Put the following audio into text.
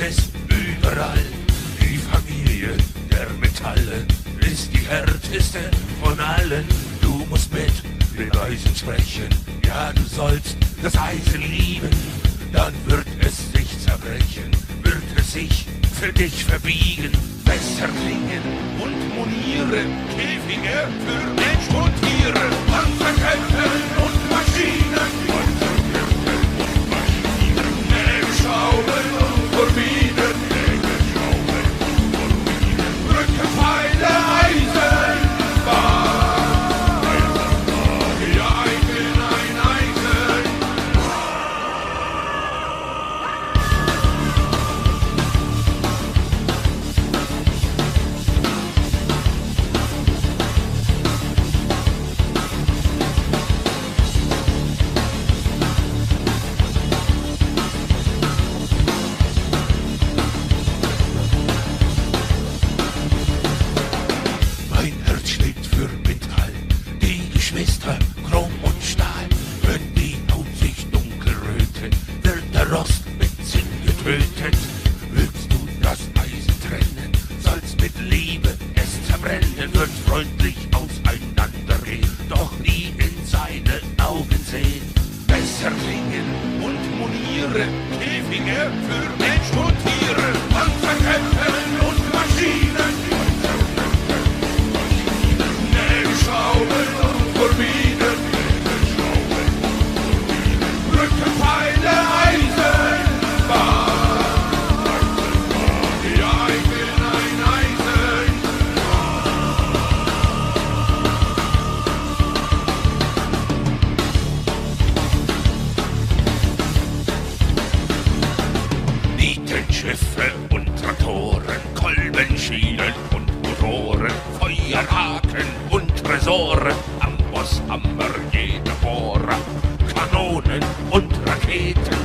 es überall. Die Familie der Metalle ist die härteste von allen. Du musst mit den Beweisen sprechen, ja du sollst das Eisen lieben. Dann wird es sich zerbrechen, wird es sich für dich verbiegen. Besser klingen und monieren, Käfige für Mensch und Tiere, Anverkäufer. Käfige für Schienen und Motoren, Feuerhaken und Tresore, Amboss, Hammer, jeder Bohrer, Kanonen und Raketen,